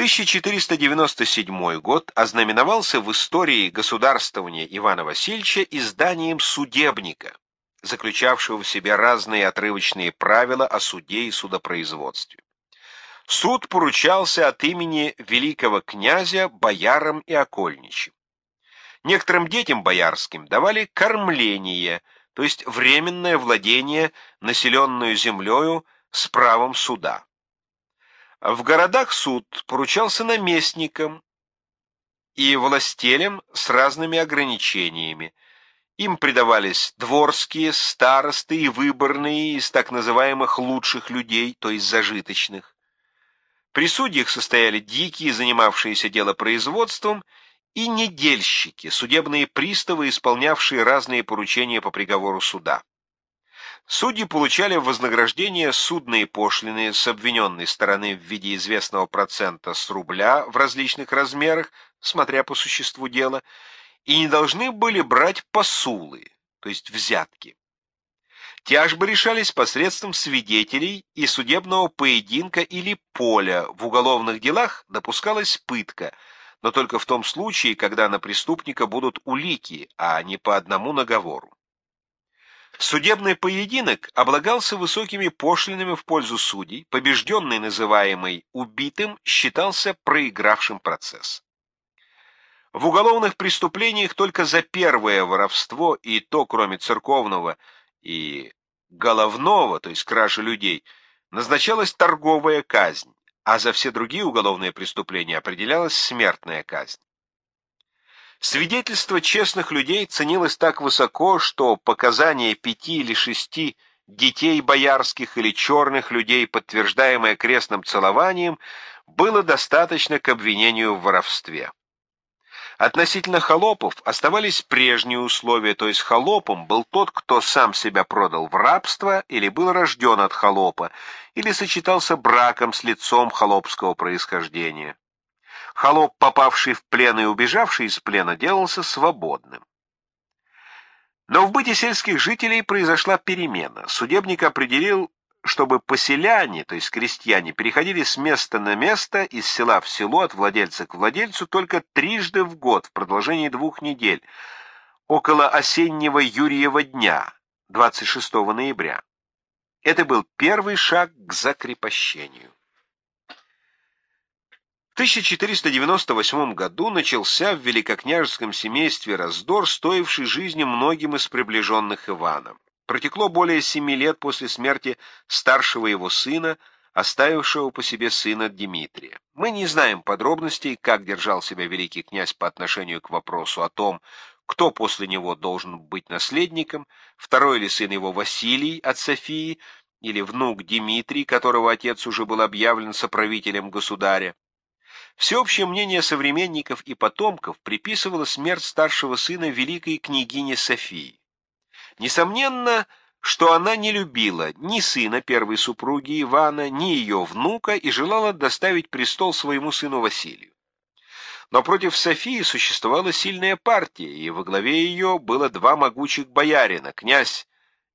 1497 год ознаменовался в истории государствования Ивана Васильевича изданием «Судебника», заключавшего в себе разные отрывочные правила о суде и судопроизводстве. Суд поручался от имени великого князя боярам и окольничьим. Некоторым детям боярским давали кормление, то есть временное владение населенную землею с правом суда. В городах суд поручался наместникам и властелям с разными ограничениями. Им придавались дворские, старосты и выборные из так называемых лучших людей, то есть зажиточных. При судьях состояли дикие, занимавшиеся делопроизводством, и недельщики, судебные приставы, исполнявшие разные поручения по приговору суда. Судьи получали в вознаграждение судные пошлины с обвиненной стороны в виде известного процента с рубля в различных размерах, смотря по существу дела, и не должны были брать посулы, то есть взятки. Тяжбы решались посредством свидетелей и судебного поединка или поля. В уголовных делах допускалась пытка, но только в том случае, когда на преступника будут улики, а не по одному наговору. Судебный поединок облагался высокими пошлинами в пользу судей, побежденный, называемый убитым, считался проигравшим процесс. В уголовных преступлениях только за первое воровство, и то кроме церковного и головного, то есть кражи людей, назначалась торговая казнь, а за все другие уголовные преступления определялась смертная казнь. Свидетельство честных людей ценилось так высоко, что показания пяти или шести детей боярских или черных людей, подтверждаемое крестным целованием, было достаточно к обвинению в воровстве. Относительно холопов оставались прежние условия, то есть холопом был тот, кто сам себя продал в рабство или был рожден от холопа, или сочетался браком с лицом холопского происхождения. Холоп, попавший в плен и убежавший из плена, делался свободным. Но в быте сельских жителей произошла перемена. Судебник определил, чтобы поселяне, то есть крестьяне, переходили с места на место, из села в село, от владельца к владельцу только трижды в год в продолжении двух недель, около осеннего Юрьева дня, 26 ноября. Это был первый шаг к закрепощению. 1498 году начался в великокняжеском семействе раздор, стоивший жизни многим из приближенных Ивана. Протекло более семи лет после смерти старшего его сына, оставившего по себе сына Дмитрия. Мы не знаем подробностей, как держал себя великий князь по отношению к вопросу о том, кто после него должен быть наследником, второй ли сын его Василий от Софии, или внук Дмитрий, которого отец уже был объявлен соправителем государя. Всеобщее мнение современников и потомков приписывало смерть старшего сына великой княгине Софии. Несомненно, что она не любила ни сына первой супруги Ивана, ни ее внука и желала доставить престол своему сыну Василию. Но против Софии существовала сильная партия, и во главе ее было два могучих боярина, князь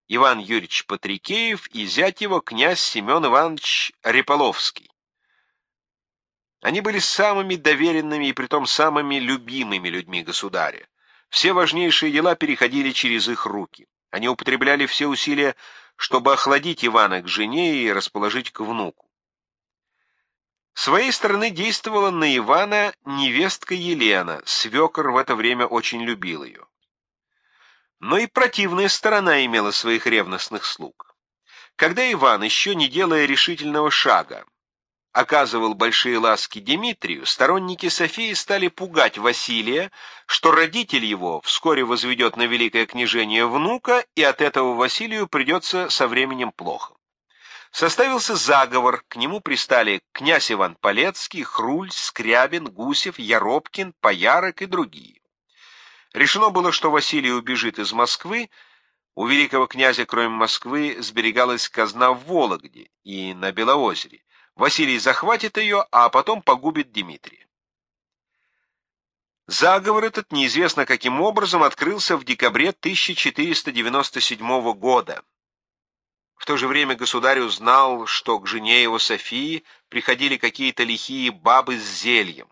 Иван Юрьевич Патрикеев и зять его князь Семен Иванович Реполовский. Они были самыми доверенными и притом самыми любимыми людьми государя. Все важнейшие дела переходили через их руки. Они употребляли все усилия, чтобы охладить Ивана к жене и расположить к внуку. Своей стороны действовала на Ивана невестка Елена, свекор в это время очень любил ее. Но и противная сторона имела своих ревностных слуг. Когда Иван, еще не делая решительного шага, оказывал большие ласки Дмитрию, сторонники Софии стали пугать Василия, что родитель его вскоре возведет на великое княжение внука, и от этого Василию придется со временем плохо. Составился заговор, к нему пристали князь Иван Полецкий, Хруль, Скрябин, Гусев, Яробкин, Поярок и другие. Решено было, что Василий убежит из Москвы, у великого князя, кроме Москвы, сберегалась казна в Вологде и на Белоозере. Василий захватит ее, а потом погубит Дмитрия. Заговор этот неизвестно каким образом открылся в декабре 1497 года. В то же время государь узнал, что к жене его Софии приходили какие-то лихие бабы с зельем.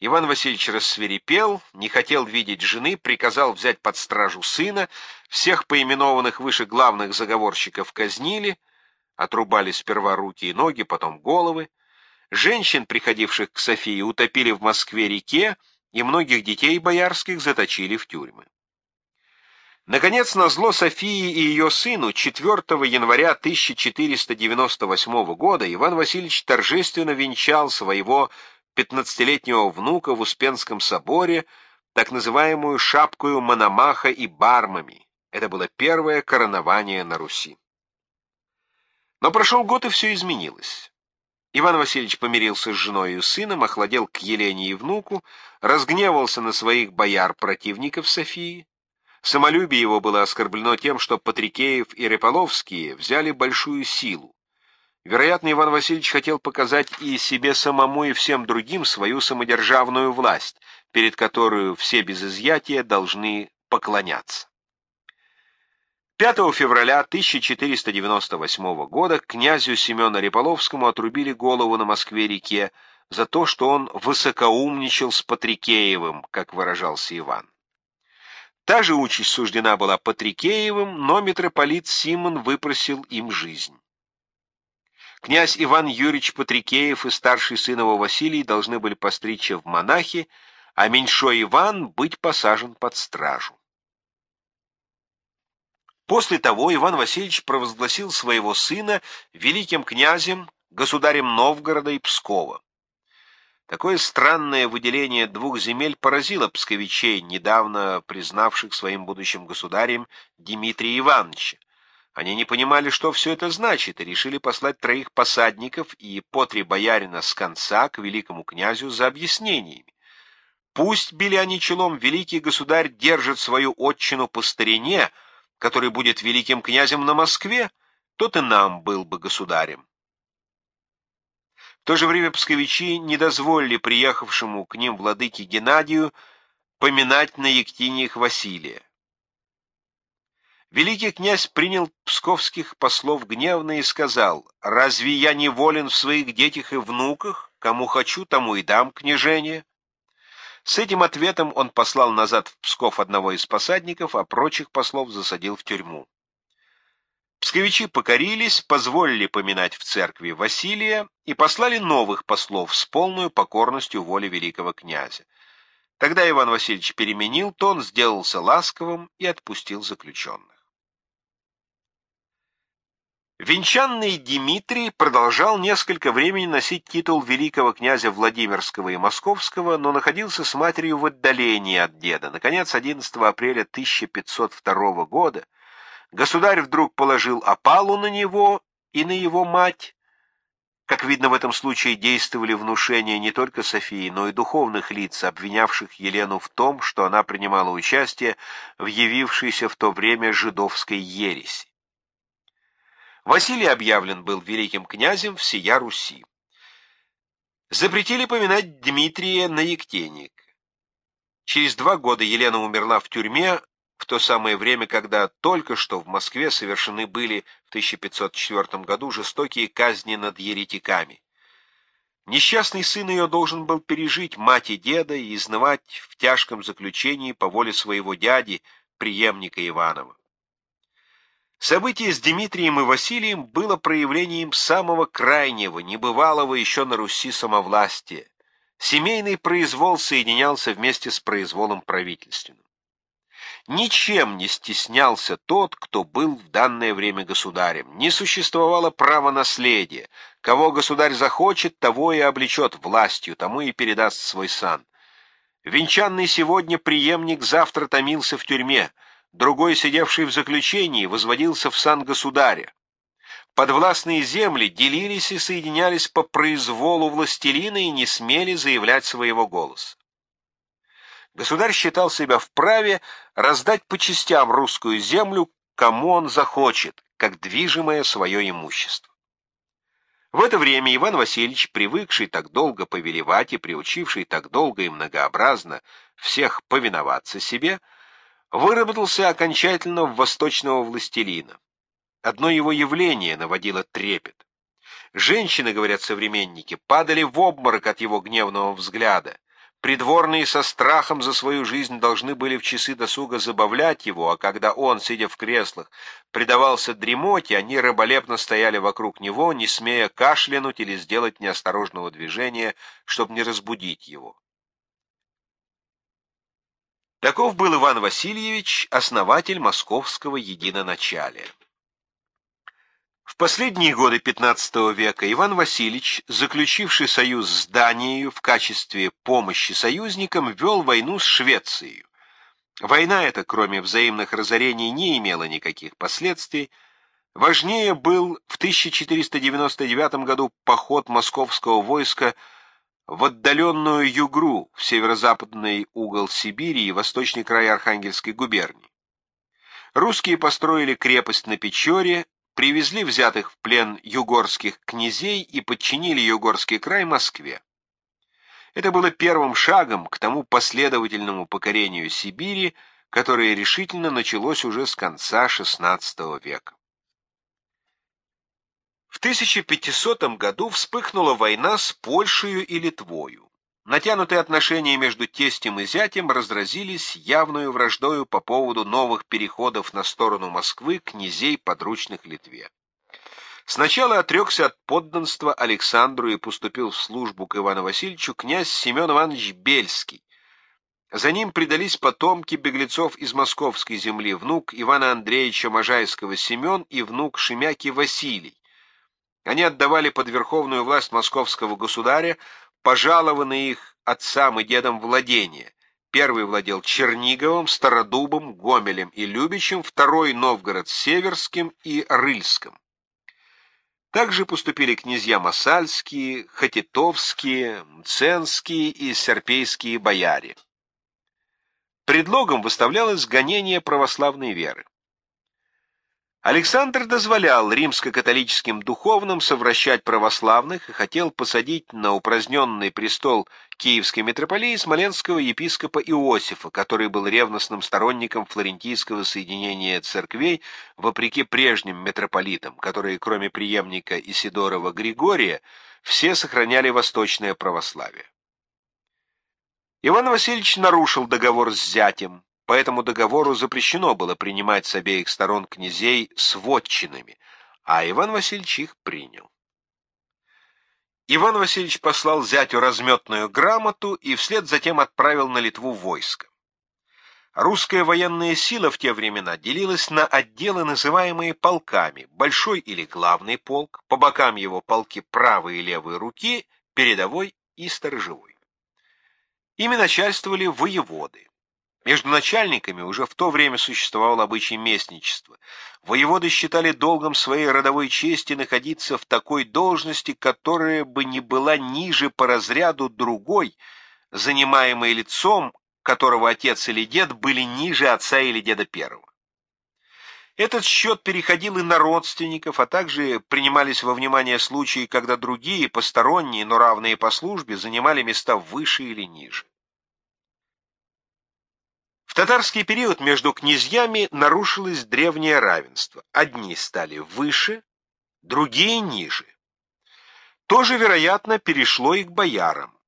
Иван Васильевич рассверепел, не хотел видеть жены, приказал взять под стражу сына, всех поименованных выше главных заговорщиков казнили, отрубали сперва руки и ноги, потом головы. Женщин, приходивших к Софии, утопили в Москве-реке, и многих детей боярских заточили в тюрьмы. Наконец, на зло Софии и ее сыну 4 января 1498 года Иван Васильевич торжественно венчал своего 15-летнего внука в Успенском соборе, так называемую шапкою Мономаха и бармами. Это было первое коронование на Руси. Но прошел год, и все изменилось. Иван Васильевич помирился с женой и сыном, охладел к Елене и внуку, разгневался на своих бояр-противников Софии. Самолюбие его было оскорблено тем, что Патрикеев и Реполовские взяли большую силу. Вероятно, Иван Васильевич хотел показать и себе самому, и всем другим свою самодержавную власть, перед которую все без изъятия должны поклоняться. 5 февраля 1498 года князю Семену Реполовскому отрубили голову на Москве-реке за то, что он высокоумничал с Патрикеевым, как выражался Иван. Та же участь суждена была Патрикеевым, но митрополит Симон выпросил им жизнь. Князь Иван Юрьевич Патрикеев и старший сын его Василий должны были постричься в монахи, а меньшой Иван быть посажен под стражу. После того Иван Васильевич провозгласил своего сына великим князем, государем Новгорода и Пскова. Такое странное выделение двух земель поразило псковичей, недавно признавших своим будущим государем Дмитрия Ивановича. Они не понимали, что все это значит, и решили послать троих посадников и по три боярина с конца к великому князю за объяснениями. Пусть, били они челом, великий государь держит свою отчину по старине, который будет великим князем на Москве, тот и нам был бы государем. В то же время псковичи не дозволили приехавшему к ним владыке Геннадию поминать на Ектиниях Василия. Великий князь принял псковских послов гневно и сказал, «Разве я не волен в своих детях и внуках? Кому хочу, тому и дам княжение». С этим ответом он послал назад в Псков одного из посадников, а прочих послов засадил в тюрьму. Псковичи покорились, позволили поминать в церкви Василия и послали новых послов с полной покорностью воли великого князя. Тогда Иван Васильевич переменил тон, сделался ласковым и отпустил заключенных. Венчанный Дмитрий продолжал несколько времени носить титул великого князя Владимирского и Московского, но находился с матерью в отдалении от деда. Наконец, 11 апреля 1502 года государь вдруг положил опалу на него и на его мать. Как видно, в этом случае действовали внушения не только Софии, но и духовных лиц, обвинявших Елену в том, что она принимала участие в явившейся в то время жидовской ереси. Василий объявлен был великим князем всея Руси. Запретили поминать Дмитрия на Ектеник. Через два года Елена умерла в тюрьме, в то самое время, когда только что в Москве совершены были в 1504 году жестокие казни над еретиками. Несчастный сын ее должен был пережить мать и деда и изнывать в тяжком заключении по воле своего дяди, преемника Иванова. Событие с Дмитрием и Василием было проявлением самого крайнего, небывалого еще на Руси самовластия. Семейный произвол соединялся вместе с произволом правительственным. Ничем не стеснялся тот, кто был в данное время государем. Не существовало права наследия. Кого государь захочет, того и облечет властью, тому и передаст свой сан. Венчанный сегодня преемник завтра томился в тюрьме — другой, сидевший в заключении, возводился в сан государя. Подвластные земли делились и соединялись по произволу властелина и не смели заявлять своего голоса. Государь считал себя вправе раздать по частям русскую землю, кому он захочет, как движимое свое имущество. В это время Иван Васильевич, привыкший так долго повелевать и приучивший так долго и многообразно всех повиноваться себе, выработался окончательно в восточного властелина. Одно его явление наводило трепет. Женщины, говорят современники, падали в обморок от его гневного взгляда. Придворные со страхом за свою жизнь должны были в часы досуга забавлять его, а когда он, сидя в креслах, предавался дремоте, они раболепно стояли вокруг него, не смея кашлянуть или сделать неосторожного движения, чтобы не разбудить его. Таков был Иван Васильевич, основатель московского единоначалия. В последние годы XV века Иван Васильевич, заключивший союз с Данией в качестве помощи союзникам, вел войну с Швецией. Война эта, кроме взаимных разорений, не имела никаких последствий. Важнее был в 1499 году поход московского войска в отдаленную Югру, в северо-западный угол Сибири и восточный край Архангельской губернии. Русские построили крепость на Печоре, привезли взятых в плен югорских князей и подчинили югорский край Москве. Это было первым шагом к тому последовательному покорению Сибири, которое решительно началось уже с конца XVI века. В 1500 году вспыхнула война с Польшей и Литвою. Натянутые отношения между тестем и зятем разразились явную враждою по поводу новых переходов на сторону Москвы князей подручных Литве. Сначала отрекся от подданства Александру и поступил в службу к Ивану Васильевичу князь Семен Иванович Бельский. За ним предались потомки беглецов из московской земли, внук Ивана Андреевича Можайского Семен и внук Шемяки Василий. Они отдавали под верховную власть московского государя, пожалованы их отцам и дедам владения. Первый владел Черниговым, Стародубом, Гомелем и Любичем, второй — Новгород-Северским и Рыльском. Также поступили князья Масальские, Хатитовские, Мценские и Серпейские бояре. Предлогом выставлялось гонение православной веры. Александр дозволял римско-католическим духовным совращать православных и хотел посадить на упраздненный престол киевской митрополии смоленского епископа Иосифа, который был ревностным сторонником флорентийского соединения церквей, вопреки прежним митрополитам, которые, кроме преемника Исидорова Григория, все сохраняли восточное православие. Иван Васильевич нарушил договор с зятем, по этому договору запрещено было принимать с обеих сторон князей с вотчинами, а Иван Васильевич их принял. Иван Васильевич послал зятю разметную грамоту и вслед затем отправил на Литву войско. Русская военная сила в те времена делилась на отделы, называемые полками, большой или главный полк, по бокам его полки правой и левой руки, передовой и сторожевой. Ими начальствовали воеводы. Между начальниками уже в то время существовал обычай местничества. Воеводы считали долгом своей родовой чести находиться в такой должности, которая бы не была ниже по разряду другой, занимаемой лицом, которого отец или дед были ниже отца или деда первого. Этот счет переходил и на родственников, а также принимались во внимание случаи, когда другие, посторонние, но равные по службе, занимали места выше или ниже татарский период между князьями нарушилось древнее равенство. Одни стали выше, другие ниже. Тоже, вероятно, перешло и к боярам.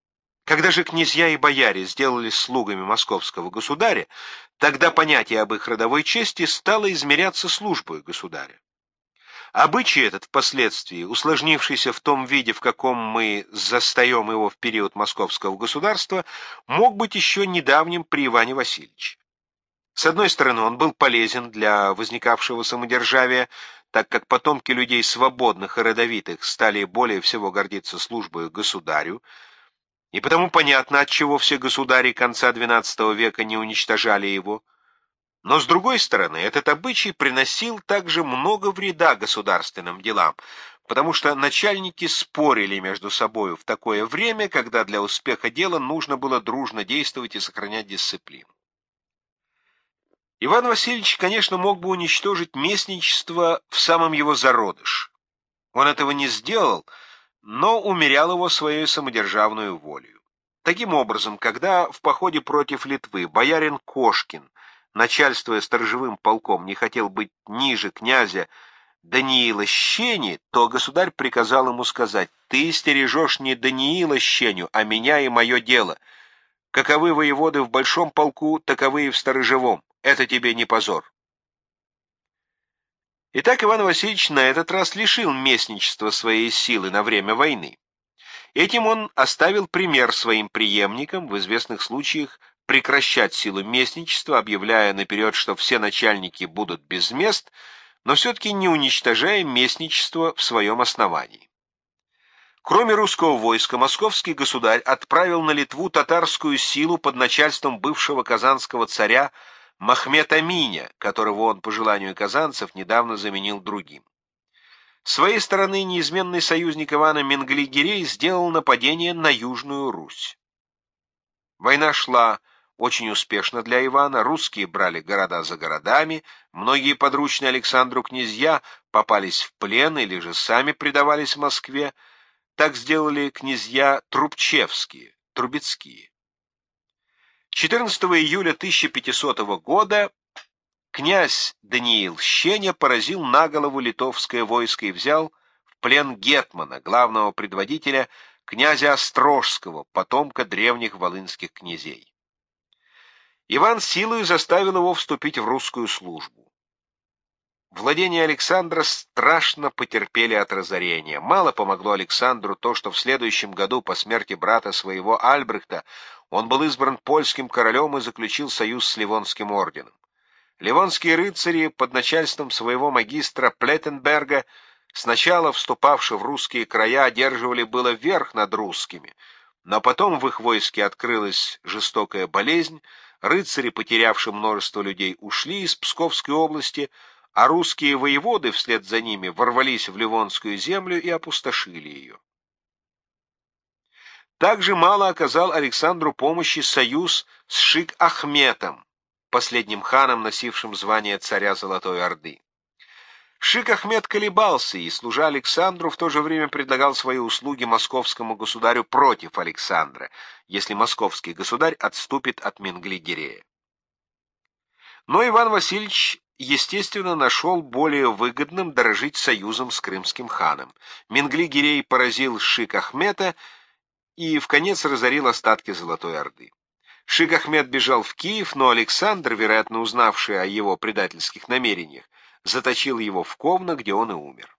Когда же князья и бояре сделались слугами московского государя, тогда понятие об их родовой чести стало измеряться службой государя. Обычай этот впоследствии, усложнившийся в том виде, в каком мы застаем его в период московского государства, мог быть еще недавним при Иване Васильевиче. С одной стороны, он был полезен для возникавшего самодержавия, так как потомки людей свободных и родовитых стали более всего гордиться службой государю, и потому понятно, отчего все государи конца XII века не уничтожали его, но, с другой стороны, этот обычай приносил также много вреда государственным делам, потому что начальники спорили между собою в такое время, когда для успеха дела нужно было дружно действовать и сохранять дисциплину. Иван Васильевич, конечно, мог бы уничтожить местничество в самом его зародыш. Он этого не сделал, но умерял его своей самодержавную волею. Таким образом, когда в походе против Литвы боярин Кошкин начальствуя сторожевым полком, не хотел быть ниже князя, Даниила Щени, то государь приказал ему сказать, «Ты стережешь не Даниила Щеню, а меня и мое дело. Каковы воеводы в большом полку, таковы и в сторожевом. Это тебе не позор». Итак, Иван Васильевич на этот раз лишил местничества своей силы на время войны. Этим он оставил пример своим преемникам в известных случаях прекращать силу местничества, объявляя наперед, что все начальники будут без мест, но все-таки не уничтожая местничество в своем основании. Кроме русского войска, московский государь отправил на Литву татарскую силу под начальством бывшего казанского царя Махмед Аминя, которого он, по желанию казанцев, недавно заменил другим. С своей стороны неизменный союзник Ивана Менглигерей сделал нападение на Южную Русь. Война шла очень успешно для Ивана, русские брали города за городами, многие подручные Александру князья попались в плен или же сами предавались Москве, так сделали князья Трубчевские, Трубецкие. 14 июля 1500 года князь Даниил Щеня поразил на голову литовское войско и взял в плен Гетмана, главного предводителя князя Острожского, потомка древних волынских князей. Иван силою заставил его вступить в русскую службу. Владения Александра страшно потерпели от разорения. Мало помогло Александру то, что в следующем году по смерти брата своего Альбрехта он был избран польским королем и заключил союз с Ливонским орденом. Ливонские рыцари под начальством своего магистра Плеттенберга, сначала вступавшие в русские края, одерживали было верх над русскими, но потом в их войске открылась жестокая болезнь, рыцари, потерявшие множество людей, ушли из Псковской области, а русские воеводы вслед за ними ворвались в Ливонскую землю и опустошили ее. Также мало оказал Александру помощи союз с Шик-Ахметом, последним ханом, носившим звание царя Золотой Орды. Шик-Ахмед колебался и, служа Александру, в то же время предлагал свои услуги московскому государю против Александра, если московский государь отступит от Менгли-Гирея. Но Иван Васильевич естественно, нашел более выгодным дорожить союзом с крымским ханом. Менгли-Гирей поразил Шик Ахмета и в конец разорил остатки Золотой Орды. Шик Ахмед бежал в Киев, но Александр, вероятно узнавший о его предательских намерениях, заточил его в Ковно, где он и умер.